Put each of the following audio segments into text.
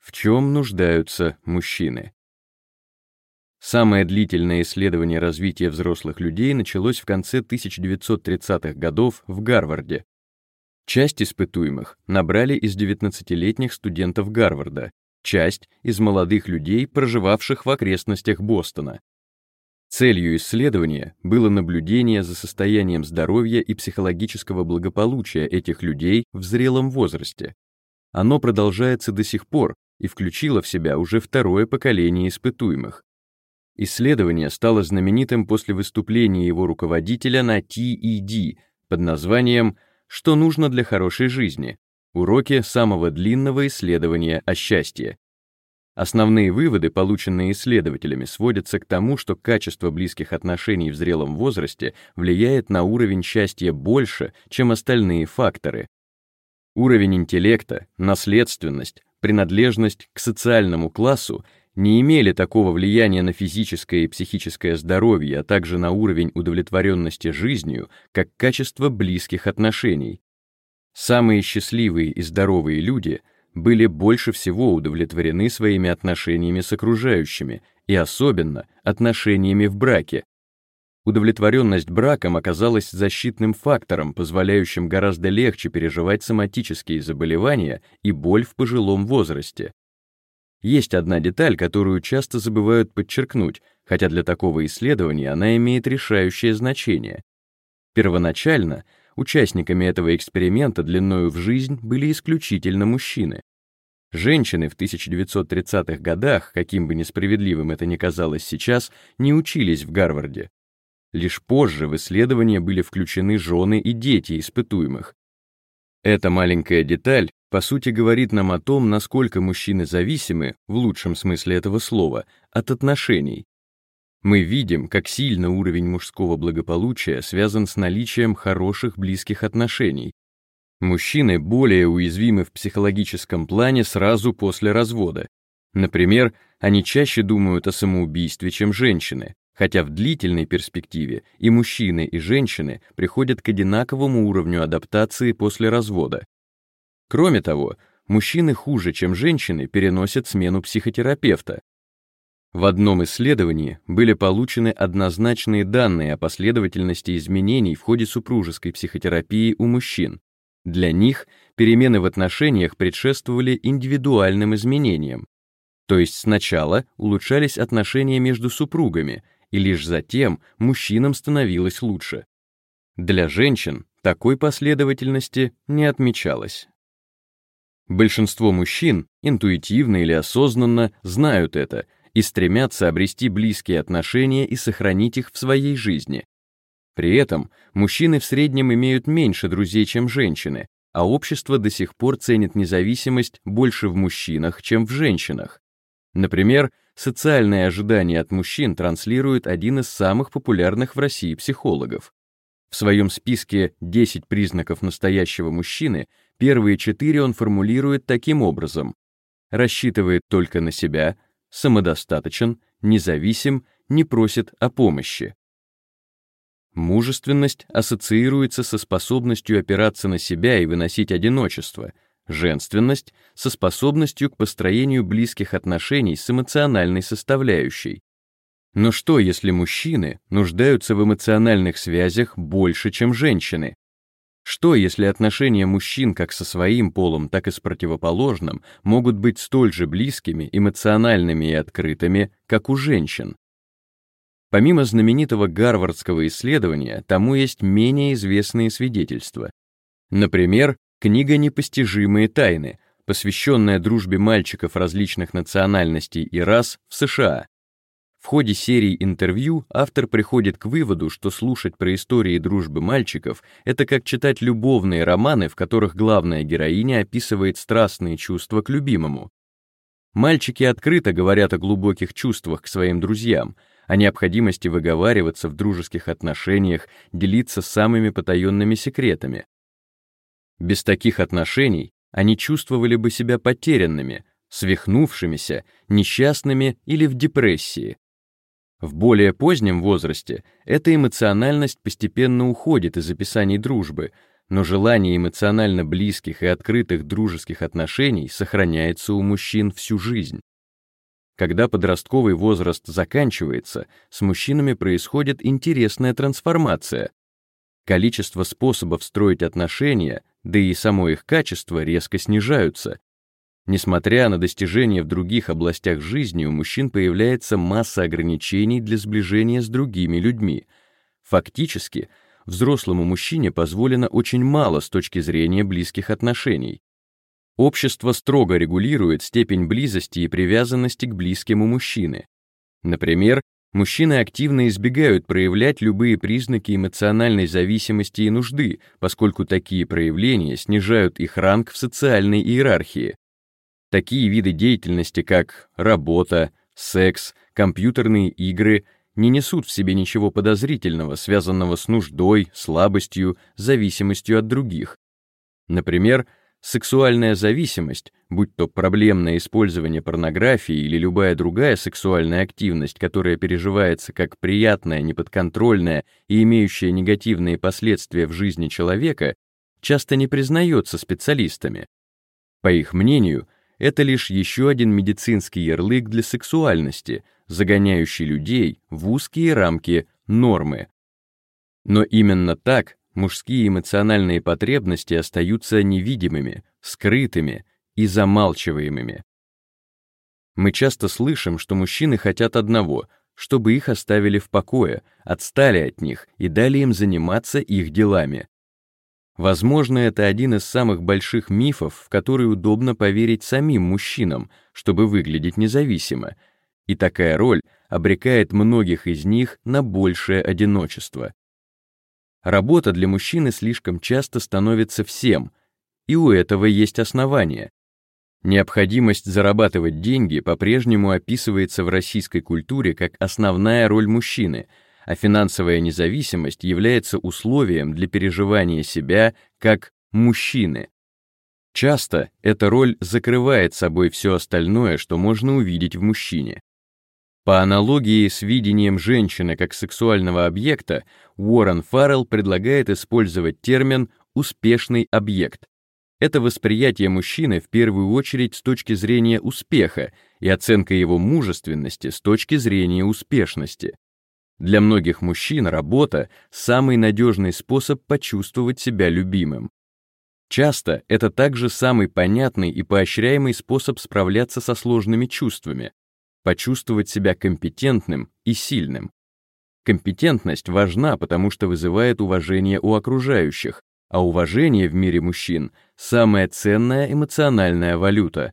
В чем нуждаются мужчины? Самое длительное исследование развития взрослых людей началось в конце 1930-х годов в Гарварде. Часть испытуемых набрали из 19-летних студентов Гарварда, часть — из молодых людей, проживавших в окрестностях Бостона. Целью исследования было наблюдение за состоянием здоровья и психологического благополучия этих людей в зрелом возрасте. Оно продолжается до сих пор и включило в себя уже второе поколение испытуемых. Исследование стало знаменитым после выступления его руководителя на TED под названием «Что нужно для хорошей жизни?» Уроки самого длинного исследования о счастье. Основные выводы, полученные исследователями, сводятся к тому, что качество близких отношений в зрелом возрасте влияет на уровень счастья больше, чем остальные факторы. Уровень интеллекта, наследственность, принадлежность к социальному классу не имели такого влияния на физическое и психическое здоровье, а также на уровень удовлетворенности жизнью, как качество близких отношений. Самые счастливые и здоровые люди были больше всего удовлетворены своими отношениями с окружающими и особенно отношениями в браке. Удовлетворенность браком оказалась защитным фактором, позволяющим гораздо легче переживать соматические заболевания и боль в пожилом возрасте. Есть одна деталь, которую часто забывают подчеркнуть, хотя для такого исследования она имеет решающее значение. Первоначально участниками этого эксперимента длиною в жизнь были исключительно мужчины. Женщины в 1930-х годах, каким бы несправедливым это ни казалось сейчас, не учились в Гарварде. Лишь позже в исследование были включены жены и дети испытуемых. Эта маленькая деталь по сути говорит нам о том, насколько мужчины зависимы, в лучшем смысле этого слова, от отношений. Мы видим, как сильно уровень мужского благополучия связан с наличием хороших близких отношений. Мужчины более уязвимы в психологическом плане сразу после развода. Например, они чаще думают о самоубийстве, чем женщины, хотя в длительной перспективе и мужчины, и женщины приходят к одинаковому уровню адаптации после развода. Кроме того, мужчины хуже, чем женщины, переносят смену психотерапевта. В одном исследовании были получены однозначные данные о последовательности изменений в ходе супружеской психотерапии у мужчин. Для них перемены в отношениях предшествовали индивидуальным изменениям. То есть сначала улучшались отношения между супругами, и лишь затем мужчинам становилось лучше. Для женщин такой последовательности не отмечалось. Большинство мужчин, интуитивно или осознанно, знают это и стремятся обрести близкие отношения и сохранить их в своей жизни. При этом мужчины в среднем имеют меньше друзей, чем женщины, а общество до сих пор ценит независимость больше в мужчинах, чем в женщинах. Например, социальные ожидания от мужчин транслирует один из самых популярных в России психологов. В своем списке «10 признаков настоящего мужчины» Первые четыре он формулирует таким образом. Рассчитывает только на себя, самодостаточен, независим, не просит о помощи. Мужественность ассоциируется со способностью опираться на себя и выносить одиночество, женственность — со способностью к построению близких отношений с эмоциональной составляющей. Но что, если мужчины нуждаются в эмоциональных связях больше, чем женщины? Что, если отношения мужчин как со своим полом, так и с противоположным могут быть столь же близкими, эмоциональными и открытыми, как у женщин? Помимо знаменитого гарвардского исследования, тому есть менее известные свидетельства. Например, книга «Непостижимые тайны», посвященная дружбе мальчиков различных национальностей и рас в США, в ходе серии интервью автор приходит к выводу, что слушать про истории дружбы мальчиков — это как читать любовные романы, в которых главная героиня описывает страстные чувства к любимому. Мальчики открыто говорят о глубоких чувствах к своим друзьям, о необходимости выговариваться в дружеских отношениях, делиться самыми потаенными секретами. Без таких отношений они чувствовали бы себя потерянными, свихнувшимися, несчастными или в депрессии. В более позднем возрасте эта эмоциональность постепенно уходит из описаний дружбы, но желание эмоционально близких и открытых дружеских отношений сохраняется у мужчин всю жизнь. Когда подростковый возраст заканчивается, с мужчинами происходит интересная трансформация. Количество способов строить отношения, да и само их качество резко снижаются, Несмотря на достижения в других областях жизни, у мужчин появляется масса ограничений для сближения с другими людьми. Фактически, взрослому мужчине позволено очень мало с точки зрения близких отношений. Общество строго регулирует степень близости и привязанности к близким у мужчины. Например, мужчины активно избегают проявлять любые признаки эмоциональной зависимости и нужды, поскольку такие проявления снижают их ранг в социальной иерархии. Такие виды деятельности, как работа, секс, компьютерные игры, не несут в себе ничего подозрительного, связанного с нуждой, слабостью, зависимостью от других. Например, сексуальная зависимость, будь то проблемное использование порнографии или любая другая сексуальная активность, которая переживается как приятная, неподконтрольная и имеющая негативные последствия в жизни человека, часто не признается специалистами. По их мнению, это лишь еще один медицинский ярлык для сексуальности, загоняющий людей в узкие рамки нормы. Но именно так мужские эмоциональные потребности остаются невидимыми, скрытыми и замалчиваемыми. Мы часто слышим, что мужчины хотят одного, чтобы их оставили в покое, отстали от них и дали им заниматься их делами. Возможно, это один из самых больших мифов, в который удобно поверить самим мужчинам, чтобы выглядеть независимо, и такая роль обрекает многих из них на большее одиночество. Работа для мужчины слишком часто становится всем, и у этого есть основания. Необходимость зарабатывать деньги по-прежнему описывается в российской культуре как основная роль мужчины — а финансовая независимость является условием для переживания себя как мужчины. Часто эта роль закрывает собой все остальное, что можно увидеть в мужчине. По аналогии с видением женщины как сексуального объекта, Уоррен Фаррелл предлагает использовать термин «успешный объект». Это восприятие мужчины в первую очередь с точки зрения успеха и оценка его мужественности с точки зрения успешности. Для многих мужчин работа — самый надежный способ почувствовать себя любимым. Часто это также самый понятный и поощряемый способ справляться со сложными чувствами, почувствовать себя компетентным и сильным. Компетентность важна, потому что вызывает уважение у окружающих, а уважение в мире мужчин — самая ценная эмоциональная валюта.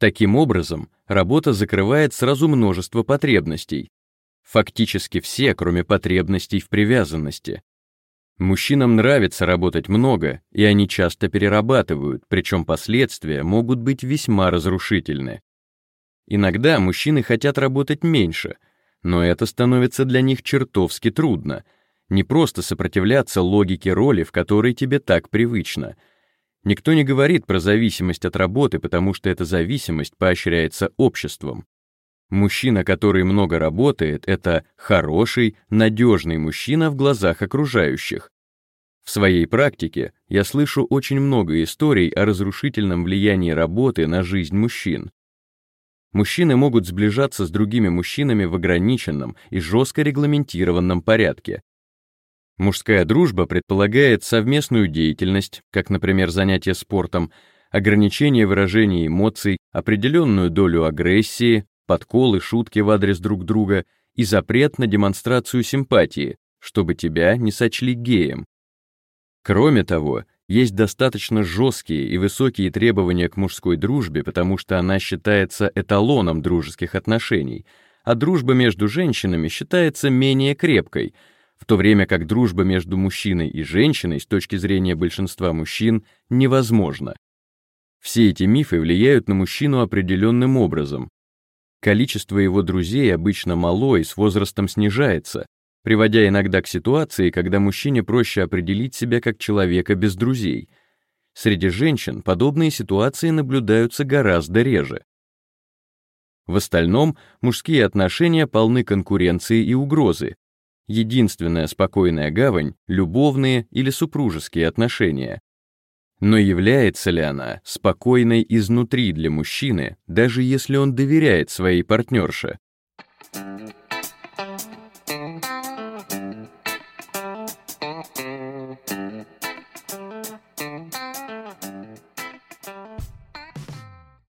Таким образом, работа закрывает сразу множество потребностей, Фактически все, кроме потребностей в привязанности. Мужчинам нравится работать много, и они часто перерабатывают, причем последствия могут быть весьма разрушительны. Иногда мужчины хотят работать меньше, но это становится для них чертовски трудно. Не просто сопротивляться логике роли, в которой тебе так привычно. Никто не говорит про зависимость от работы, потому что эта зависимость поощряется обществом. Мужчина, который много работает, это хороший, надежный мужчина в глазах окружающих. В своей практике я слышу очень много историй о разрушительном влиянии работы на жизнь мужчин. Мужчины могут сближаться с другими мужчинами в ограниченном и жестко регламентированном порядке. Мужская дружба предполагает совместную деятельность, как, например, занятие спортом, ограничение выражения эмоций, определенную долю агрессии, подколы, шутки в адрес друг друга и запрет на демонстрацию симпатии, чтобы тебя не сочли геем. Кроме того, есть достаточно жесткие и высокие требования к мужской дружбе, потому что она считается эталоном дружеских отношений, а дружба между женщинами считается менее крепкой, в то время как дружба между мужчиной и женщиной с точки зрения большинства мужчин невозможна. Все эти мифы влияют на мужчину определенным образом, Количество его друзей обычно мало и с возрастом снижается, приводя иногда к ситуации, когда мужчине проще определить себя как человека без друзей. Среди женщин подобные ситуации наблюдаются гораздо реже. В остальном мужские отношения полны конкуренции и угрозы. Единственная спокойная гавань — любовные или супружеские отношения. Но является ли она спокойной изнутри для мужчины, даже если он доверяет своей партнерше?